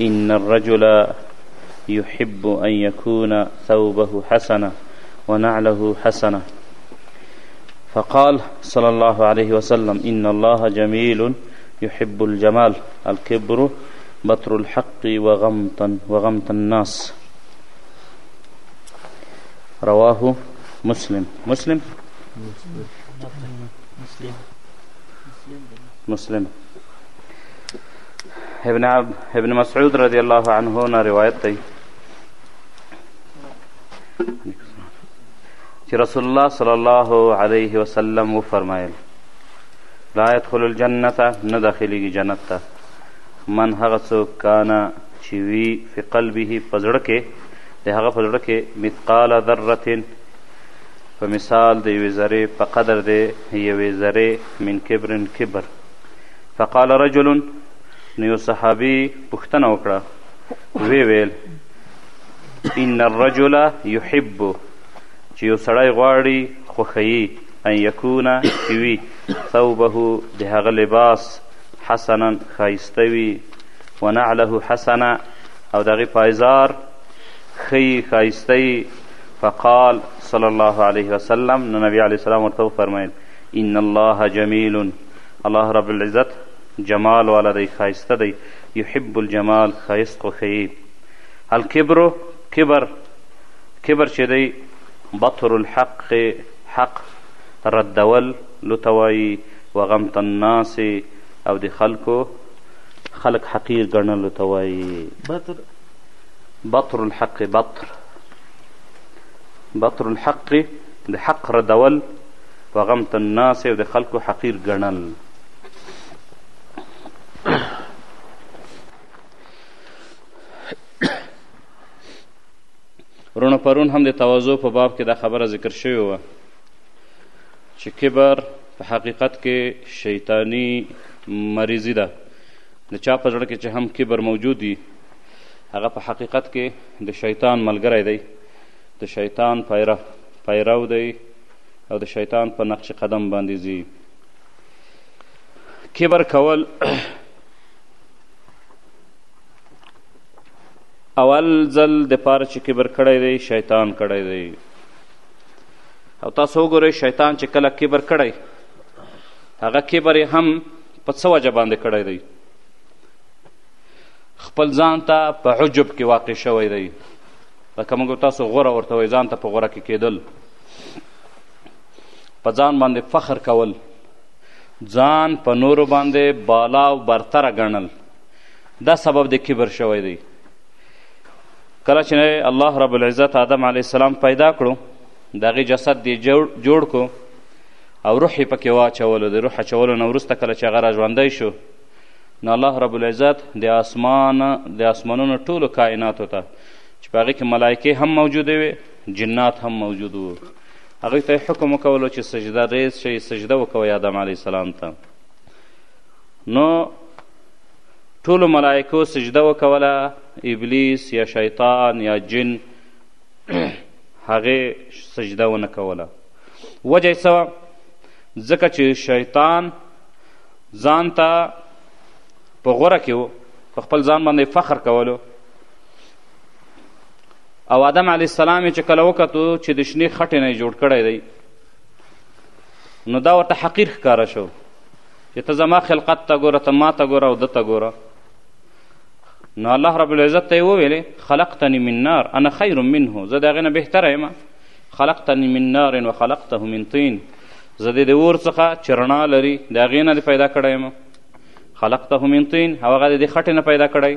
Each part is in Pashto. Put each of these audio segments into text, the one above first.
إن الرجل يحب أن يكون ثوبه حسنة ونعله حسنة فقال صلى الله عليه وسلم إن الله جميل يحب الجمال الكبر بطر الحق وغمط وغمط الناس رواه مسلم مسلم مسلم مسلم ابن ابن مسعود رضی الله عنه نه روایت دی چې رسول الله صلی الله علیه وسلم و فرمایل لا يدخل الجنه نه داخليږي جنت ته من هغه څوک کانا چې وي فی قلبه په زړه کې د هغه په زړه کې مثقال ذره په مثال د یوې ذرې په قدر د یوې ذرې من کبرن کبر فقال رجل نو یو صحابي پوښتنه وکړه وی ویل ان الرجل يحب چې یو سړی غواړي خوښوي ان یکونه چې وي ثوبه د هغه لباس حسنا ښایسته وي ونعله حسنا او د هغې پایزار ښه یي ښایسته یي فقال صلی الله علیه وسلم نو نبي علیه السلام ورته وفرمیل ان الله جمیل الله رب العزت جمال والا دی ښایسته دی یحب الجمال ښایست خوښوي الکبر کبر کبر چې دی بطر الحق حق ردول لته وایي وغمت الناس او د خلکو خلک حقیر ګڼلو ته وایي بطر بطر الحق بطر بطر الحق د حق ردول په غم تن ناس او د خلکو حقیر ګڼل رونو پرون هم د تواضع په باب کې دا خبره ذکر شوې وه چې کبر په حقیقت کې شیطانی مریضی ده د چا په زړه کې چې هم کبر موجود وي هغه په حقیقت کې د شیطان ملګری دی د شیطان پیرو دی او د شیطان په نقش قدم باندې ځي کبر کول اول ځل د پاره چې کبر کړی دی شیطان کړی دی او تاسو وګورئ شیطان چې کله کبر کړی هغه کبر یې هم په څه وجه باندې کړی دی خپل ځان ته په عجب کې واقع شوی دی لکه موږ تاسو غوره ورته وایي ځان ته په غوره کې کېدل په ځان باندې فخر کول ځان په نورو باندې بالا او برتره ګڼل دا سبب د کبر شوی دی کله چې الله رب العزت آدم علیه السلام پیدا کړو د هغې جسد دی جوړ کو او روح یې پکې واچولو د روح اچولو نه وروسته کله چې هغه را ژوندی شو نو الله رب العزت د آسمان د آسمانونو ټولو کائناتو ته چې په هغې کې ملایکې هم موجودې وې جنات هم موجود وو هغوی ته حکم وکولو چې سجده ریز شئ سجده وکوئ آدم علیه السلام ته نو ټولو ملایکو سجده وکوله ابلیس یا شیطان یا جن هغې سجده ونه کوله وجه یې څه وه ځکه چې شیطان ځان ته په غوره کې و په خپل ځان باندې فخر کولو او آدم علیه السلام چې کله وکتو چې د شنې خټې نه جوړ کړی دی نو دا ورته حقیر ښکاره شو چې ته زما خلقت ته ګوره ته ما ته ګوره او ده ته ګوره نو الله رب العزت ته یې وویلې خلقتني من نار انا خیر منه زه د هغې نه بهتره یم خلقتني من نار وخلقته من طین زه دې د اور څخه چې رڼا لري د هغې نه دې پیدا کړی یم خلقته من طین او هغه دې خټې نه پیدا کړی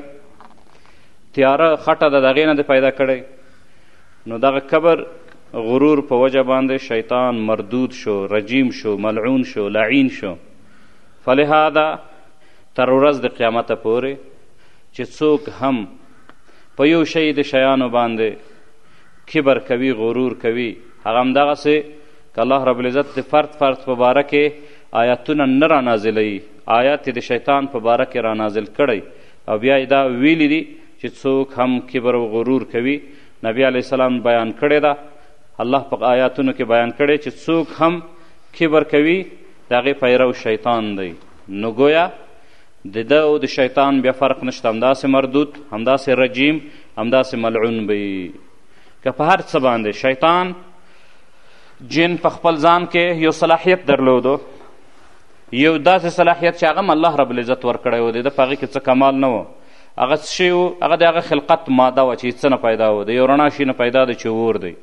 تیاره خټه ده د هغې نه دې پیدا کړی نو دغه کبر غرور په وجه باندې شیطان مردود شو رجیم شو ملعون شو لعین شو فلهذا تر ورځ د قیامته پورې چې څوک هم په یو شی د شیانو باندې کبر کوي غرور کوي هغه همدغسې که الله رب العزت د فرد فرد په باره کې آیاتونه نه رانازلوي آیات د شیطان په باره کې رانازل کړی او بیا یې دا ویلي دي چې څوک هم کبر او غرور کوي نبی علیه السلام بیان کړې ده الله په آیاتونو کې بیان کړی چې څوک هم کبر کوي د هغې پیرو شیطان دی نو ګویا د ده او د شیطان بیا فرق نشته همداسې مردود همداسې رجیم همداسې ملعون به که په هر څه باندې شیطان جن په خپل ځان کې یو صلاحیت درلودو یو داسې صلاحیت چې هغه هم الله رب العزت ورکړی و د ده په هغه کې څه کمال نه و هغه څه شی و هغه د هغه خلقت ماده وه چې څه نه پیدا و د یو رڼا شي نه پیدا دی چې اور دی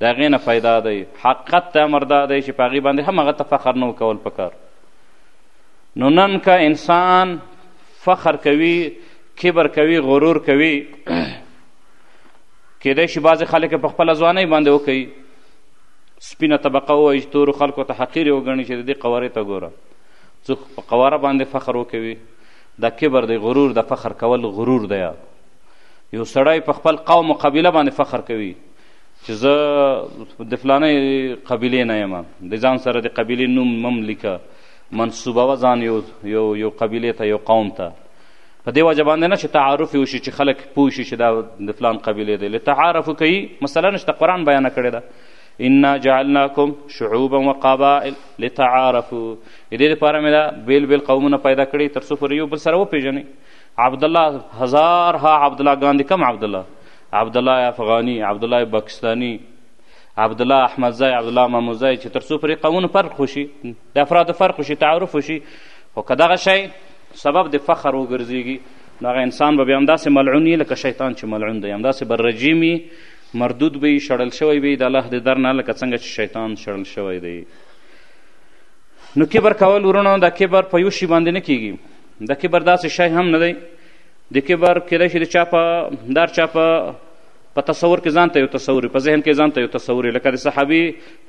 د هغې نه پیدا دی حقیقت ته امر دا دی چې په هغې باندې هم هغه ته فخر نه کول پکار نو نن که انسان فخر کوي کبر کوي غرور کوي کېدای شي بعضې خلک یې په خپله ځوانۍ باندې وکوي سپینه طبقه ووایي چې تورو خلکو ته حقیر یې وګڼي چې د دې قوارې ته ګوره څوک په قواره باندې فخر وکوي دا کبر دی غرور د فخر کول غرور دی یو سړی په خپل قوم او قبیله باندې فخر کوي چې زه د فلانۍ قبیلې نه یم د ځان سره د قبیلې نوم مم لیکه منصوبوه ځان یو یو یو قبیلې ته یو قوم ته په دې وجه باندې نه چې تعارف یې وشي چې خلک پوه شي چې دا د فلان قبیلې دی لتعارفو کوي مسله نشته قرآن بیانه کړې ده انا جعلناکم شعوبا و قبائل لتعارفو د دې لپاره مې دا بیل بیل قومونه پیدا کړي تر څو پورې یو بل سره وپېژني عبدالله هزارها عبدالله ګاندي کم عبدالله عبدالله افغاني عبدالله پاکستاني عبدالله احمدزی عبدالله محمودزی چې تر څو پورې قومونه فرق وشي د افرادو فرق وشي تعارف وشي خو که دغه شی سبب د فخر وګرځېږي نو هغه انسان به بیا همداسې ملعون وي لکه شیطان چې ملعون دی همداسې به رجیم وي مردود به وي شړل شوی به وي د الله د در نه لکه څنګه چې شیطان شړل شوی دی نو کبر کول ورونو د کبر په یو شي باندې نه کیږي د کبر داسې شی هم نه دی د کبر کیدای شي د چا په دار چا په په تصور کې ځان ته یو تصور په ذهن کې ځان ته یو تصور لکه د صحابي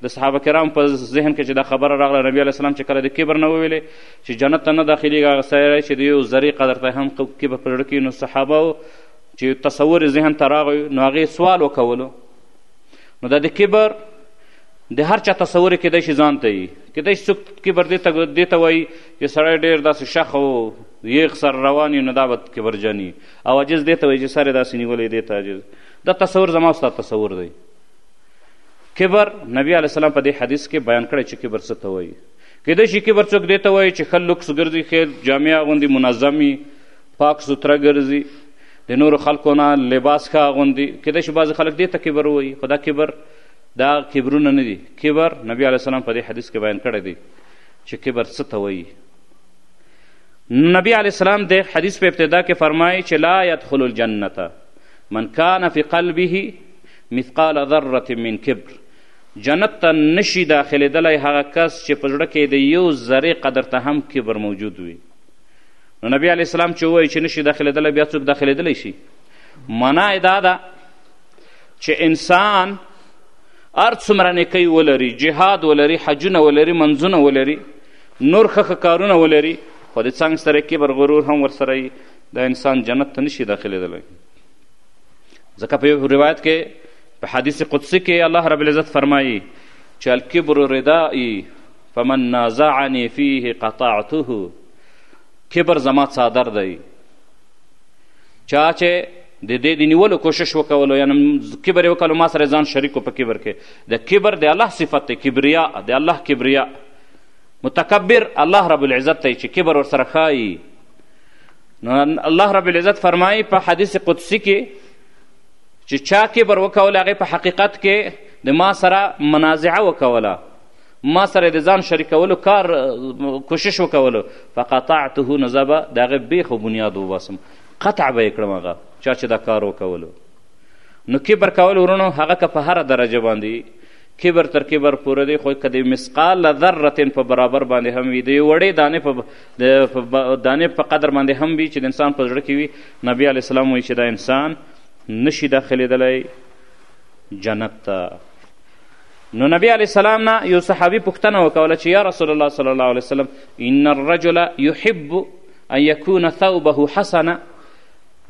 د صحابه کرام په ذهن کې چې دا خبره راغله نبی علیه السلام چې کله د کبر نه وویلې چې جنت ته نه داخلېږي هغه سړی چې د یو ذرې قدر ته هم کبر په زړه کې نو صحابه چې تصور ذهن ته راغی نو هغې سوال وکولو نو دا د کبر د هر چا تصور کېدای شي ځان ته یي کېدای شي څوک کبر دې ته دې ته وایي چې سړی ډېر داسې شخ او یخ سر روان وي نو دا به کبرجني او عاجز دې ته وایي چې سر یې داسې نیولی دې ته عاجز دا تصور زما ستا تصور دی کبر نبی علیه السلام په دې حدیث کې بیان کړی چې کبر څه ته وایي کیدای شي کبر څوک دې ته وایي چې ښه لوکس ګرځي ښې جامې اغوندي منظم وي پاک سوتره ګرځي د نورو خلکو نه لباس ښه اغوندي کیدای شي بعضې خلک دې ته کبر وایي خو دا کبر دا کبرونه نه دي کبر نبی علیه السلام په دې حدیث کې بیان کړی دی چې کبر څه ته وایي نبی علیه السلام د حدیث په ابتدا کې فرمایي چې لا یدخل الجنته من کان فی قلبه مثقال ذره من کبر جنت ته نشي داخلېدلی هغه کس چې په زړه کې د یو ذرې قدر ته هم کبر موجود وي نو نبی علیه السلام چې ووایي چې نشي داخلېدلی بیا څوک داخلېدلی شي معنا یې دا ده چې انسان هر څومره نیکۍ ولري جهاد ولري حجونه ولري منځونه ولري نور ښه کارونه ولري خو د څنګ سره کبر غرور هم ورسره وي دا انسان جنت ته نشي داخلېدلی ځکه په روایت کې په حدیث قدسی کې الله رب العزت فرمایي چې الکبر ردائی فمن نازعنی فیه قطعته کبر زما څادر دی چا چې د دې د نیولو کوشش وکولو یعنی کبر یې وکړو ما سره ځان شریک په کبر کې د کبر د الله صفت دی کبریا د الله کبریا متکبر الله رب العزت دی چې کبر ورسره ښایي نو الله رب العزت فرمایي په حدیث قدسي کې چې چا کبر وکول هغې په حقیقت کې د ما سره منازعه وکوله ما سره د ځان شریکولو کار کوشش وکولو فقطعته نو زه به د هغې بیخ او بنیاد وباسم قطع به یې کړم هغه چا چې دا کار وکولو نو کبر کول ورونو هغه که په هره درجه باندې کبر تر کبر پوره دی خو که د مثقال ذرتن په برابر باندې هم وي د یو وړې دانې په د دانې په قدر باندې هم وي چې د انسان په زړه کې وي نبی علیه السلام وایي چې دا انسان نشي داخلیدلی جنت ته نو نبی علیه السلام نه یو صحابي پوښتنه وکوله چې یا رسول الله صلی الله علیه وسلم ان الرجل یحب ان یکون ثوبه حسنه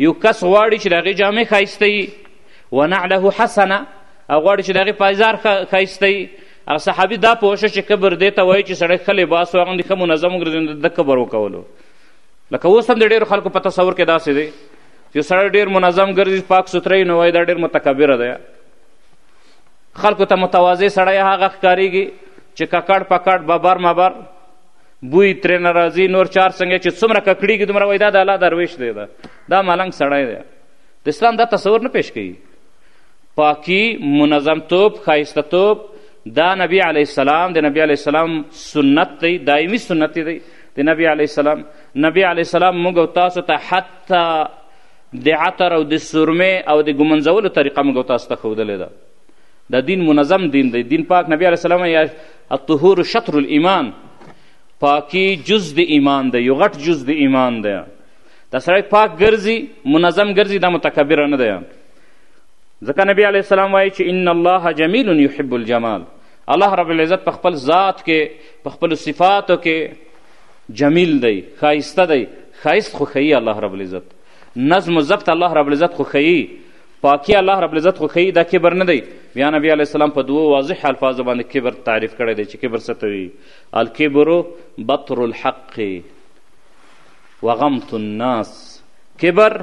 یو کس غواړي چې د هغې جامې ښایسته وي ونعله حسنه او غواړي چې د هغې پایزار ښایسته وي او صحابي دا پوه شو چې کبر دې ته وایي چې سړی ښه لباس واغوندي ښه منظم وګرځي نو د کبر وکولو لکه اوس هم د ډېرو خلکو په تصور کې داسې دی چې سړی ډېر منظم ګرځي پاک سوتره نو وایي دا ډېر متکبره دی خلکو ته متواضع سړی هغه ښکاریږي چې ککړ پکړ ببر مبر بوی ترې نه راځي نور چار څنګه چې څومره ککړیږي دومره وایي دا د الله درویش دی دا دا ملنګ سړی دی د اسلام دا تصور نه پیش کوي پاکی منظم توب ښایسته توب دا نبی علیه السلام د نبی علیه السلام سنت دی دایمي سنت دی د نبی علیه السلام نبی علیه السلام موږ او تاسو ته حتی د عطر او د سرمې او د ګمنځولو طریقه موږ او تاسو ته ښودلې ده دا دین منظم دین دی دین پاک نبی علیه السلام یا الطهور شطر الایمان پاکی جز د ایمان دی یو غټ جز د ایمان دی دا سړی پاک ګرځي منظم ګرځي دا متکبره نه دی ځکه نبی علیه السلام وایي چې ان الله جمیل یحب الجمال الله رب العزت په خپل ذات کې په خپلو صفاتو کې جمیل دی ښایسته دی ښایست خوښوي الله رب العزت نظم و ضبط الله رب العزت خوښوي پاکی الله رب العزت خوښوي دا کبر نه دی بیا نبی علیه السلام په دوو واضح الفاظو باندې کبر تعریف کړی دی چې کبر څه ته وي الکبرو بطر الحق وغمت الناس کبر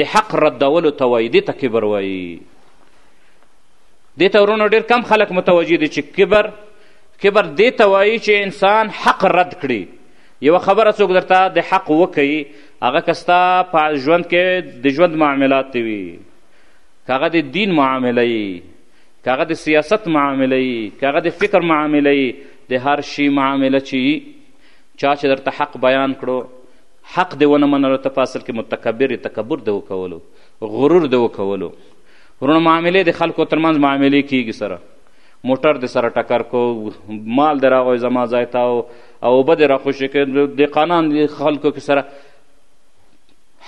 د حق ردولو ته وایي دې ته کبر وایي دې ته ورونو ډېر کم خلک متوجه دي چې کبر کبر دې ته وایي چې انسان حق رد کړي یوه خبره څوک درته د حق وکوي هغه که ستا په ژوند کې د ژوند معاملات وي که هغه د دین معامله وي که هغه د سیاست معامله وي که هغه د فکر معامله وي د هر شي معامله چې چا چې درته حق بیان کړو حق دې ونه منلو ته په اصل کې متکبر تکبر د وکولو غرور د وکولو ورونه معاملې د خلکو ترمنځ معاملې کیږي سره موټر د سره ټکر کو مال د راغوی زما ځای ته او اوبه د راخوشې که د قانان د خلکو کې سره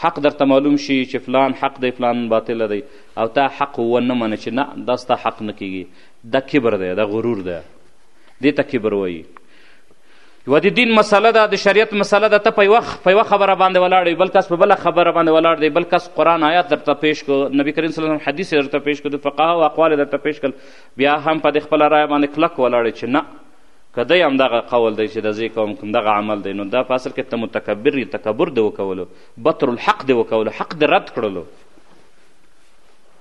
حق درته معلوم شي چې فلان حق دی فلان باطل دی او تا حق ونه منه چې نه دا ستا حق نه کیږي دا کبر دی دا غرور دی دې ته کبر وایي یوه د دین مسله ده د شریعت مسله ده ته په یوه په یوه خبره باندې ولاړ یو بل کس په بله خبره باندې ولاړ دی بل کس قرآن آیات درته پیش کو نبی کریم صلی الله حدیث درته پیش کو د فقهاو اقوال درته پیش کړل بیا هم په دې خپله رایه باندې کلک ولاړ چې نه که دی همدغه قول دی چې د زه کوم کوم دغه عمل دی نو دا په اصل کې ته متکبر یې تکبر د وکولو بطر الحق د وکولو حق د رد کړلو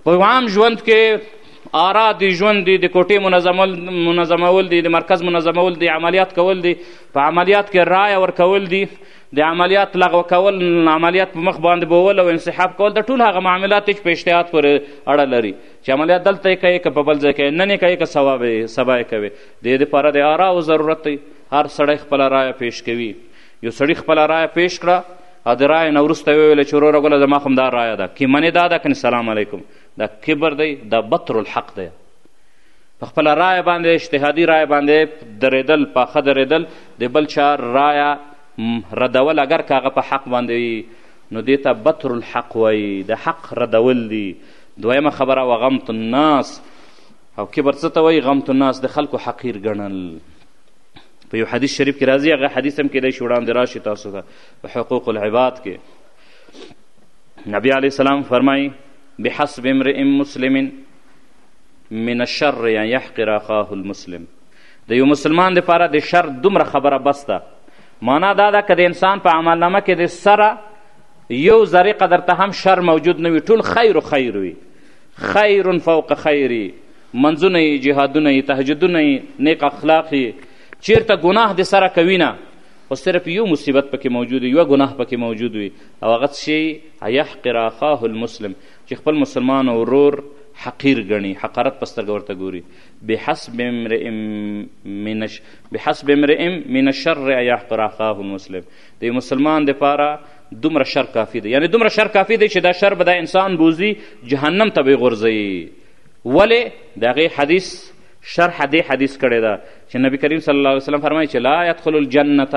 په عام ژوند کې آرا دی ژوند دی د کوټې منظمول منظمول دی د مرکز منظمول دی عملیات کول دی په عملیات کې رایه ورکول دی د عملیات لغوه کول عملیات په مخ باندې بول او انسحاب کول د ټول هغه معاملات چې په اشتهاد پورې اړه لري چې عملیات دلته یې کوې که په بل ځای کوې نن یې کوې که سبا به سبا یې کوې د دې دپاره د آراو ضرورت دی هر سړی خپله رایه پیش کوي یو سړي خپله رایه پیش کړه او د رایې نه وروسته یې وویل چې وروره ګله زما خو همدا رایه ده که منې دا ده که سلام علیکم دا کبر دی دا بطر الحق دی په خپله رایه باندې اجتهادي رایه باندې درېدل پاخه درېدل د بل چا رایه ردول اگر که هغه په حق باندې نو دې ته بطر الحق وایي د حق ردول دي دویمه خبره و غمت الناس او کبر څه ته وایي غمت الناس د خلکو حقیر ګڼل په یو حدیث شریف کې راځي هغه حدیث هم کېدای شي وړاندې راشي تاسو ته په حقوق العباد کې نبی علیه السلام فرمایي بحسب امرئ مسلم من الشر ان يحقر اخاه المسلم د یو مسلمان لپاره د شر دومره خبره بس ده معنا دا ده که د انسان په عملنامه کې د سره یو ذرې قدر ته هم شر موجود نه وي ټول خیر و خیر وي خیر فوق خیری منځونه یې جهادونه یې تهجدونه یې نیک اخلاق یې چیرته ګناه د سره کوي نه خو صرف یو مصیبت پکې موجود وي یوه ګناه پکې موجود وي او هغه څه شي یحقر اخاه المسلم چې خپل مسلمان ورور حقیر ګڼي حقارت په سترګه ورته ګوري بحسب امرئ من بحسب امرئ من الشر ان يحقر اخاه المسلم د یو مسلمان دپاره دومره شر کافي دی یعنې دومره شر کافي دی چې دا شر به دا انسان بوځي جهنم ته به یې غورځوي ولې د هغې حدیث شرح دې حدیث کړې ده چې نبی کریم صلی الله علیه وسلم فرمایي چې لا یدخل الجنة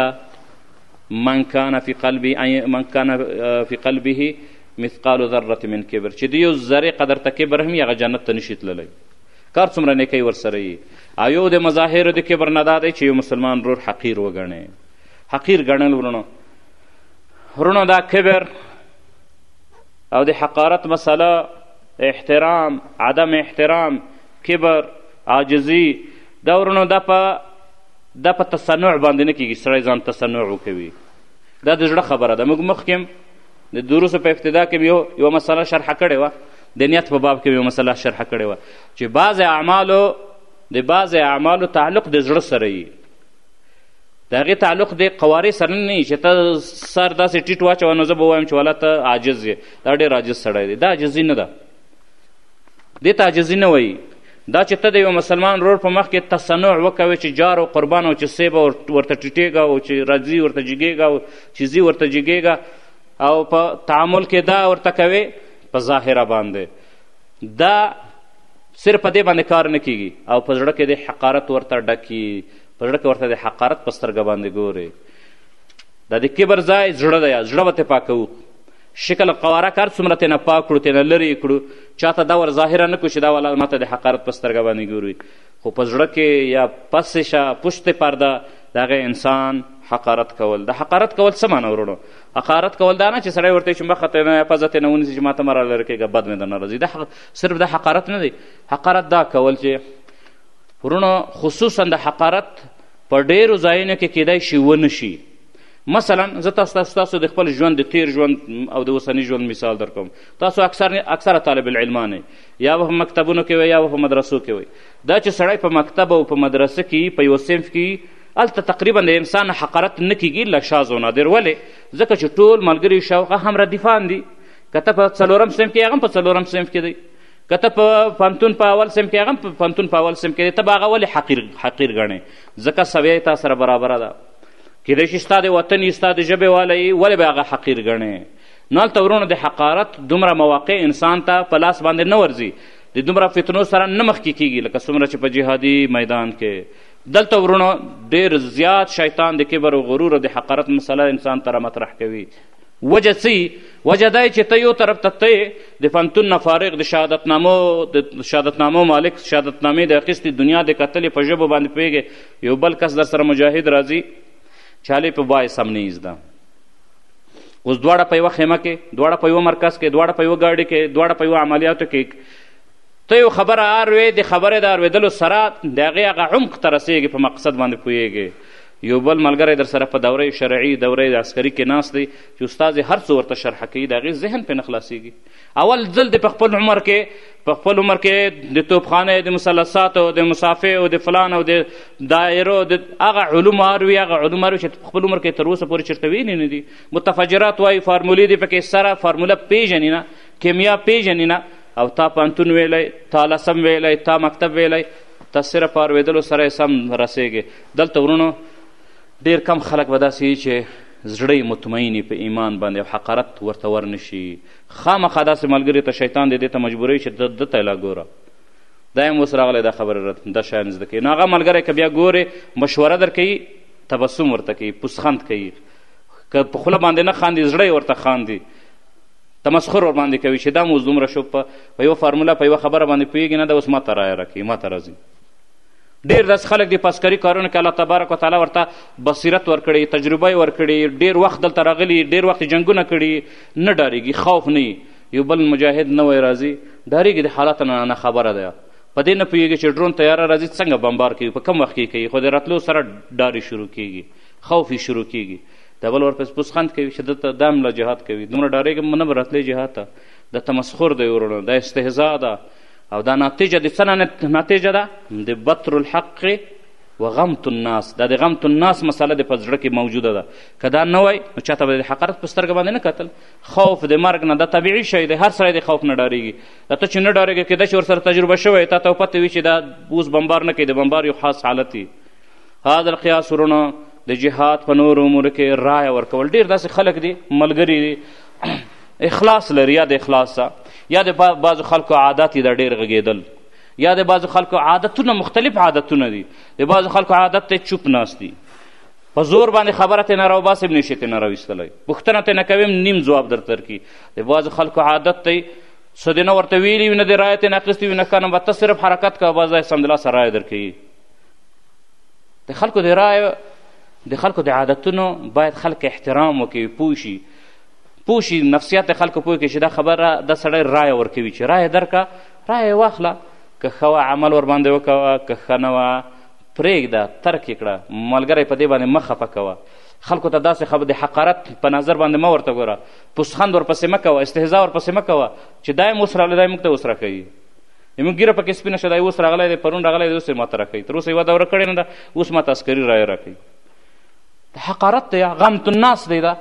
من کان فی قلبی من کان فی قلبه مثقال ذره من کبر چې د یو ذرې قدر ته کبر هم هغه جنت ته نشي تللی کار څومره نیکۍ ورسره یي او یو د مظاهرو د کبر نه دا دی چې یو مسلمان رور حقیر وګڼي حقیر ګڼل ورونو ورونو دا کبر او د حقارت مسله احترام، عدم احترام، کبر، عاجزي دا ورونو دا په دا په تصنع باندې نه کېږي سړی ځان تصنع وکوي دا د زړه خبره ده موږ مخکې هم د دروسو په ابتدا کې یو یوه مسله شرحه کړې وه د نیت په باب کې یوه مسله شرحه کړې وه چې بعضې اعمالو د بعضې اعمالو تعلق د زړه سره یي د هغې تعلق د قوارې سره نه وي چې ته سر داسې ټیټ واچوه نو زه به وایم چې والا ته عاجز یې دا ډېر عاجز سړی دی دا عاجزي نه ده دې ته عاجزي نه وایي دا چې ته د یو مسلمان رور په مخ کې تصنع وکوې چې جار او قربان او چې سیب ورته ټیټېږه او چې رجزي ورته جګېږه او چې زی ورته جګېږه او په تعامل کې دا ورته کوې په ظاهره باندې دا صرف په دې باندې کار نه کیږي او په زړه کې د حقارت ورته ډکي په زړه کې ورته د حقارت په سترګه باندې ګوري دا د کبر ځای زړه دی زړه به ترې پاکوو شکل قواره کار څومره ترې نه پاک کړو ترې نه لرې کړو چاته دا ور ظاهره نه کړو چې دا والا ماته د حقارت په سترګه باندې ګوري خو په زړه کې یا پس شه پشت پرده د هغه انسان حقارت کول د حقارت کول څه معنی ورونو حقارت کول دا نه چې سړی ورته چې مخه ته نه پزه ته نه ونیسي چې ما ته مه رالرې کېږه بد مې درنه راځي دا صرف دا حقارت نه دی حقارت دا کول چې وروڼو خصوصا د حقارت په ډېرو ځایونو کې کیدای شي ونه شي مثلا زه تاسو ستاسو د خپل ژوند د تیر ژوند او د اوسني ژوند مثال در کوم تاسو اکثر اکثره طالب العلمان یا به مکتبونو کې وي یا به مدرسو کې وي دا چې سړی په مکتب او په مدرسه کې په یو صنف کې هلته تقریبا د انسان حقارت نه کیږي له شازو نادر ولې ځکه چې ټول ملګري شاوخوا هم ردیفان دي که ته په څلورم صنف کې هغه هم په څلورم صنف کې دی که ته په پنتون په اول صنف کې هغه هم په پنتون په اول صنف کې دی ته به هغه ولې حقیر حقیر ګڼې ځکه سویه یې تا سره برابره ده کیدای شي ستا د وطن یي ستا د ژبې واله یي ولې به هغه حقیر ګڼې نو هلته ورونو د حقارت دومره مواقع انسان ته په لاس باندې نه ورځي د دومره فتنو سره نه مخکې کیږي لکه څومره چې په جهادي میدان کې دلته ورونو ډیر زیات شیطان د کبر او غرور او د حقارت مسله انسان ته مطرح کوي وجه څه وجه دا چې ته یو طرف ته ته د پنتون نه فارغ د شهادتنامو د شهادتنامو مالک شهادتنامې د اخیستې دنیا د کتلې په ژبو باندې پوهېږې یو بل کس در سره مجاهد راځي چالې په بای سم نه زده اوس دواړه په یوه خیمه کې دواړه په یوه مرکز کې دواړه په یوه ګاډي کې دواړه په یوه عملیاتو کې ته یو خبره اروې د خبرې د اورېدلو سره د هغې هغه عمق ته رسېږي په مقصد باندې پوهېږې یو بل ملګری در سره په دوره شرعي دوره عسکري کې ناست دی چې استاد یې هر څه ورته شرحه کوي د هغې ذهن پرې نه خلاصېږي اول ځل د په خپل عمر کې په خپل عمر کې د توپخانې د مثلثاتو د مسافې او د فلان او د دایرو د هغه علوم اروي هغه علوم اروي چې خپل عمر کې تر اوسه پورې چېرته وینې نه دي متفجرات وایي فارمولې دي پکې سره فارموله پېژني نه کیمیا پېژني نه او تا پانتون ویلی تا لسم ویلی تا مکتب ویلی ته صرف په اورېدلو سره یې سم رسېږې دلته ورونو ډېر کم خلک به داسې وي چې زړه مطمئني په ایمان باندې او حقارت ورته ور نه شي خامخا داسې ملګري ته شیطان دی دې ته مجبوروي چې ده ده ته لا ګوره دا هم اوس راغلی دا خبره دا شیان زده کوي نو هغه ملګری که بیا ګورې مشوره در کوي تبسم ورته کوي پوسخند کوي که په خوله باندې نه خاندي زړه یې ورته خاندي تمسخر ورباندې کوي چې دا مو اوس دومره شو په په یوه فارموله په یوه خبره باندې پوهېږي نه دا اوس ماته رایه راکوي ماته راځي ډېر داسې خلک دي په عسکري کارونو کې الله تبارک وتعالی ورته بصیرت ورکړي تجربه یې ورکړي ډېر وخت دلته راغلي ډېر وخت جنګونه کړي نه ډارېږي خوف نه یو بل مجاهد نوی راځي ډارېږي د حالاتو نه نه خبره ده په دې نه پوهېږي چې ډرون طیاره راځي څنګه بمبار کوي په کم وخت کې کوي خو د راتلو سره ډارې شروع کېږي خوف یې شروع کېږي دا بل ورپسې پوسخند کوي چې دلته دا هم له جهاد کوي دومره ډارېږم مو نه به راتلې جهاد ته دا تمسخر دی ورونه دا استهزا ده او دا ناتجه د څه نه ناتجه ده د بطر الحق و غمت الناس دا د غمت الناس مسله د په زړه کې موجوده ده که دا نه وای نو چاته به د حقارت په سترګه باندې نه کتل خوف د مرګ نه دا طبیعي شی دی هر سړی د خوف نه ډارېږي دا ته چې نه ډارېږې کېدای شي ورسره تجربه شوی تا ته پته وي چې دا اوس بمبار نه کوي د بمبار یو خاص حالت هذا القیاس ورونو د جهاد په نورو امورو کې رایه ورکول ډېر داسې خلک دي ملګري دي اخلاص لري یا د اخلاص سره یا د بعضو خلکو عادت یې د ډېر غږېدل یا د بعضو خلکو عادتونه مختلف عادتونه دي د بعضو خلکو عادت ته چوپ ناست دي په زور باندې خبره ترې نه راوباسم نیم شي ترې نه راویستلی پوښتنه ترې نه کوم نیم ځواب درته درکړي د بعضو خلکو عادت دی څه دې نه ورته ویلي وي نه دې رایه ترې نه اخیستې وي نه که نه به ته صرف حرکت کوه بعض ځای سمدلاسه رایه درکوي د خلکو د رایو د خلکو د عادتونو باید خلک احترام وکوي پوه شي پوه شي نفسیات د خلکو پوه کړي چې دا خبره دا سړی رایه ورکوي چې رایه درکړه رایه یې واخله که ښه وه عمل ورباندې وکوه که ښه نه وه پرېږده ترک یې کړه ملګری په دې باندې مه خفه کوه خلکو ته داسې خبر د حقارت په نظر باندې مه ورته ګوره پوسخند ورپسې مه کوه استهزا ورپسې مه کوه چې دا یې اوس راغلی دا یې موږ ته اوس راښیي زموږ ګیره پکې سپینه شوه دی اوس راغلی دی پرون راغلی دی اوس یې ماته راکوي تر اوسه یوه دوره کړې نه ده اوس ماته عسکري رایه راکوي د حقارت دی غمت الناس دی دا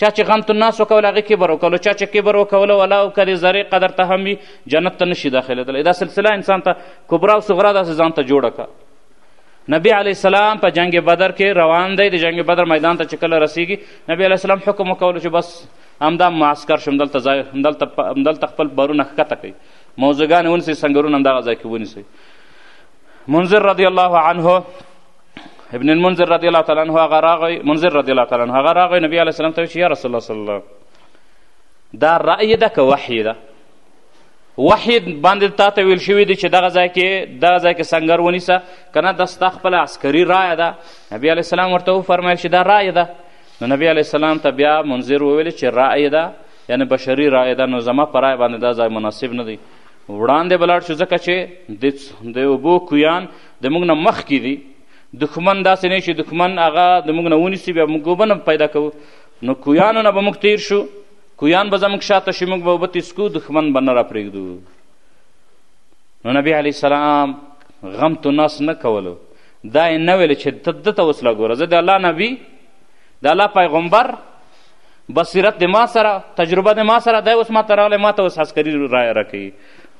چا چې غمت الناس وکول هغې کبر وکولو چا چې کبر وکولو ولا او که د ذرې قدر ته هم وي جنت ته نشي داخلېدلی دا سلسله انسان ته کبرا او صغرا داسې ځان ته جوړه کړه نبی علیه السلام په جنگ بدر کې روان دی د جنگ بدر میدان ته چې کله رسیږي نبی علیه السلام حکم وکولو چې بس همدا معسکر شم دلته ځای همدلته خپل بارونه ښکته کوي موضوعګانې ونیسئ سنګرونه همدغه ځای کې ونیسئ منظر رضی الله عنه ابن المنذر رضی الله تعالی عنه هغه راغی منذر رضی الله تعالی عنه هغه راغی نبی علیه السلام ته ویل چې یا رسول الله صلی الله دا رأی ده که وحی ده وحی باندې تا ته ویل شوي دي چې دغه ځای کې دغه ځای کې سنګر ونیسه که نه دا ستا خپله عسکري رایه ده نبی علیه السلام ورته وفرمیل چې دا رایه ده نو نبی علیه السلام ته بیا منظر وویل چې رأی ده یعنې بشري رایه ده نو زما په رایه باندې دا ځای مناسب نه دی وړاندې به لاړ شو ځکه چې د د اوبو کویان د موږ نه مخکې دي دښمن داسې نه چې دښمن هغه د موږ نه ونیسي بیا موږ اوبه نه پیدا کوو نو کویانو نه به موږ تیر شو کویان به زموږ شاته شي موږ به اوبه تسکو دښمن به نه راپرېږدو نو نبی علیه السلام غم تو ناس نه کولو دا یې نه ویل چې ته ده ته اوس لا ګوره زه د الله نبي د الله پیغمبر بصیرت د ما سره تجربه د ما سره دی اوس ما ته راغلی ما ته اوس عسکري رایه راکوي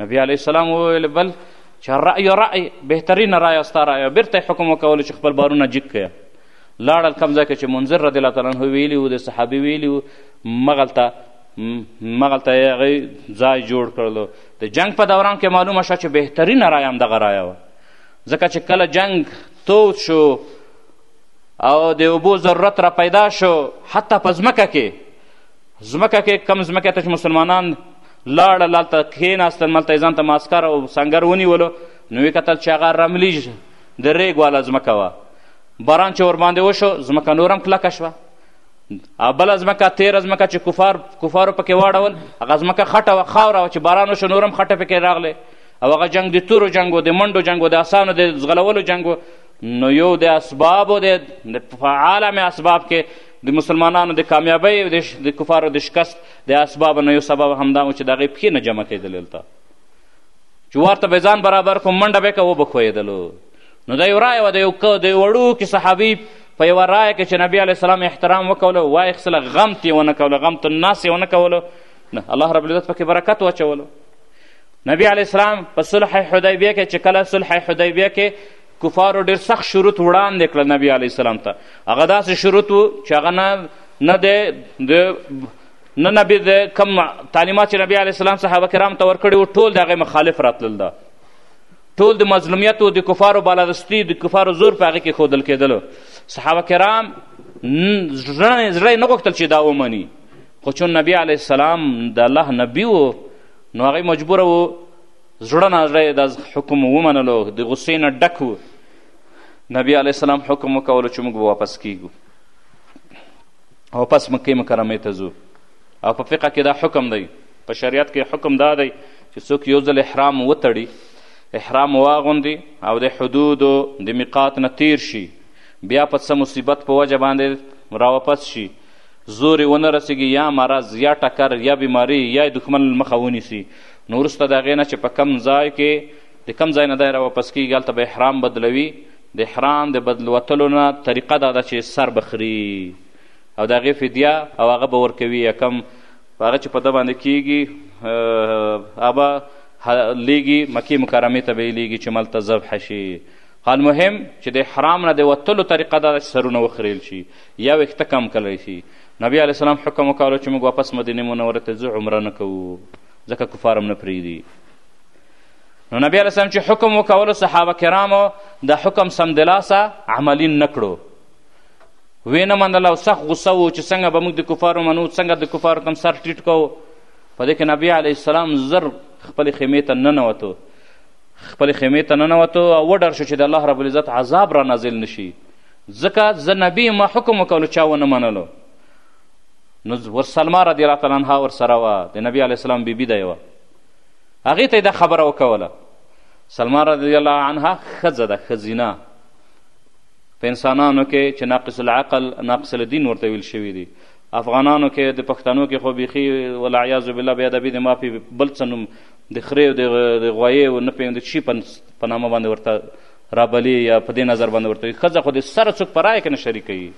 نبي علیه السلام وویل بل چې رأی رأی بهترینه رایه ستا رایه بېرته یې حکم وکولو چې خپل بارونه جیګ کړه لاړل کوم ځای کې چې منظر رضی الله تعالی عنه ویلي وو د صحابي ویلي وو مغلته مغلته یې هغوی ځای جوړ کړلو د جنگ په دوران کې معلومه شوه چې بهترینه رایه همدغه رایه وه ځکه چې کله جنگ تود شو او د اوبو ضرورت را پیدا شو حتی په ځمکه کې ځمکه کې کم ځمکه ته چې مسلمانان لاړل هلته کښېناستل هلته یې ځان ته معسکر او سنګر ونیولو نو ویې کتل چې هغه رملي د ریګ والا ځمکه وه باران چې ورباندې وشو ځمکه نور هم کلکه شوه او بله ځمکه تېره ځمکه چې کفار کفارو پکې واړول هغه ځمکه خټه وه خاوره وه چې باران وشو نور هم خټه پکې راغله او هغه جنګ د تورو جنګ و د منډو جنګ و د اسانو د ځغلولو جنګ و نو یو د اسبابو دی د فعالم اسباب کې د مسلمانانو د کامیابۍ او د کفارو د شکست د اسبابو نه یو سبب همدا و چې د هغې پښې نه جمع کېدلې دلته چې وار ته به ځان برابر کړو منډه به یې که وبه ښویېدلو نو دا یو رایه وه د یو د وړوکي صحابي په یوه رایه کې چې نبی علیه السلام احترام وکولو وایخسله غم ته یې ونه کولو غم ته ناس یې ونه کولو نه الله رب العزت پکې برکت واچولو نبی علیه السلام په صلح حدیبیه کې چې کله صلح حدیبیه کې کفارو ډېر سخت شروط وړاندې کړل نبی علیه السلام ته هغه داسې شروط و چې هغه نه نه دی د نه نبی د کم تعلیمات چې نبی علیه السلام صحابه کرام ته ورکړي وو ټول د هغې مخالف راتلل ده ټول د مظلومیت او د کفارو بالادستي د کفارو زور په هغې کې ښودل کېدلو صحابه کرام زړه یې نه غوښتل چې دا ومني خو چون نبی علیه السلام د الله نبی و نو هغوی مجبوره و زړه نازړه یې دا حکم ومنلو د غصې نه ډک و نبی علیه السلام حکم وکولو چې موږ به واپس کیږو او پس مکې مکرمې ته ځو او په فقه کې دا حکم دی په شریعت کې حکم دا دی چې څوک یو ځل احرام وتړي احرام واغوندي او د حدودو د میقات نه تیر شي بیا په څه مصیبت په وجه باندې راواپس شي زورې ونه رسېږي یا مرض یا ټکر یا بیماری یا دښمن مخه ونیسي نو وروسته د هغې نه چې په کم ځای کې د کم ځای نه دی راواپس کېږي هلته به احرام بدلوي د احرام د بدلوتلو نه طریقه دا ده چې سر به خري او د هغې فدیه او هغه به ورکوي یا کم هغه چې په ده باندې کېږي هغه به لیږي مکې مکرمې ته به یې لیږي چې ملته ذبح شي حال مهم چې د احرام نه د وتلو طریقه دا ده چې سرونه وخریل شي یا ویښته کم کړی شي نبی علیه السلام حکم وکړو چې موږ واپس مدینې منورې ته ځو عمره نه کوو ځکه کفار هم نه پرېږدي نو نبی علیه السلام چې حکم وکولو صحابه کرامو د حکم سمدلاسه عملي نه کړو ویې نه منله او سخت غوسه و چې څنګه به موږ د کفارو منو څنګه د کفارو تم سر ټیټ کوو په دې کې نبی علیه السلام زر خپلې خیمې ته ننوتو خپلې خیمې ته ننوتو او وډار شو چې د الله رب العزت عذاب را نازل نشي ځکه زه نبی ما حکم وکولو چا ونه منلو نو ور سلما رضی الله تعالی عنها ورسره وه د نبی علیه السلام بیبي دی وه هغې ته یې دا خبره وکوله سلما رضی الله عنها ښځه ده ښځینه په انسانانو کې چې ناقص العقل ناقص الدین ورته ویل شوي دي افغانانو کې د پښتنو کې خو بیخي والعیاذ بالله بې ادبي د مافي بل څه نوم د خرې او د غوایې او نه پوهېږم د چی په نامه باندې ورته رابلي یا په دې نظر باندې ورته وي ښځه خو د سره څوک په رایه کې نه شریکوي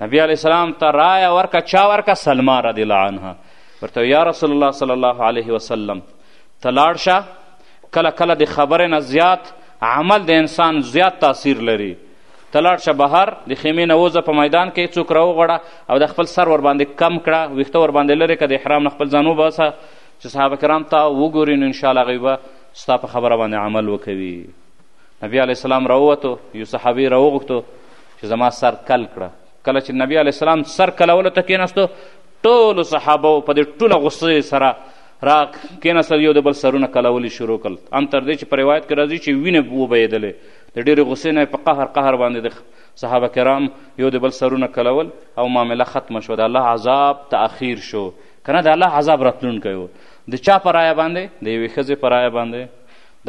نبی علیه السلام ته رایه ورکه چا ورکه سلما رضی الله عنها ورته یا رسول الله صلی الله علیه وسلم ته لاړ شه کله کله د خبرې نه زیات عمل د انسان زیات تاثیر لري ته لاړ شه بهر د خیمې نه ووځه په میدان کې څوک راوغواړه او د خپل سر ورباندې کم کړه ویښته ورباندې لرې که د احرام نه خپل ځان وباسه چې صحابه کرام تا وګوري نو انشاءالله هغوی به ستا په خبره باندې عمل وکوي نبی علیه السلام راووتو یو صحابي راوغوښتو چې زما سر کل کړه کله چې نبی علیه السلام سر کلولو ته کېناستو ټولو صحابو په دې ټوله غصې سره را کېناستل یو د بل سرونه کلولي شروع کړل ان تر دې چې په روایت کې راځي چې وینه وبهېدلې د ډېرې غصې نه په قهر قهر باندې د صحابه کرام یو د بل سرونه کلول او معامله ختمه شوه د الله عذاب تأخیر شو که نه د الله عذاب راتلونکی و د چا په رایه باندې د یوې ښځې په رایه باندې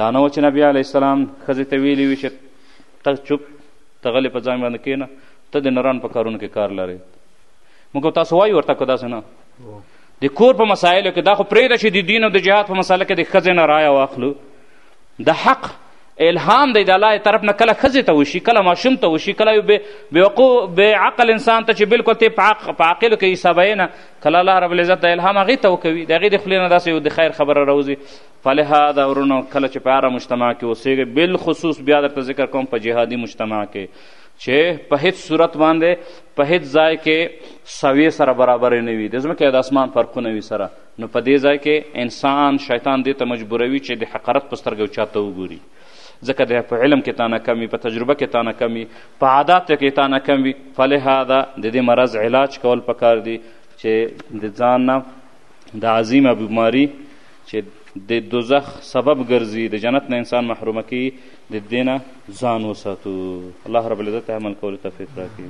دا نه و چې نبی علیه السلام ښځې ته ویلي وي چې ته چوپ ته غلی په ځای باندې کېنه ته د نران په کارونو کې کار لرې موږ تاسو وایو ورته که داسې نه د کور په مسایلو کې دا خو پرېږده چې د دین او د جهاد په مسله کې د ښځې نه رایه واخلو د حق الهام دی د الله طرف نه کله ښځې ته وشي کله ماشوم ته وشي کله یو بې عقل انسان ته چې بلکل ته په عاقلو کې حسابوې نه کله الله رب العزت د الهام هغې ته وکوي د هغې د خولې نه داسې د خیر خبره راوځي فلهذا ورونو کله چې په هره مجتمع کې اوسېږئ بالخصوص بیا درته ذکر کوم په جهادي مجتمع کې چې په هیڅ صورت باندې په هیڅ ځای کې سویې سره برابرې نه وي د ځمکې د اسمان فرقونه وي سره نو په دې ځای کې انسان شیطان دې ته مجبوروي چې د حقارت په سترګه چاته وګوري ځکه د په علم کې تانه کم وي په تجربه کې تانه کم وي په عاداتو کې تانه کم وي فلهذا د دې مرض علاج کول پکار دي چې د ځان نه د عظیمه بیماری چې د دوزخ سبب ګرځي د جنت نه انسان محرومه کوي د دې نه ځان وساتو الله رب العزت عمل کولو توفیق راکړي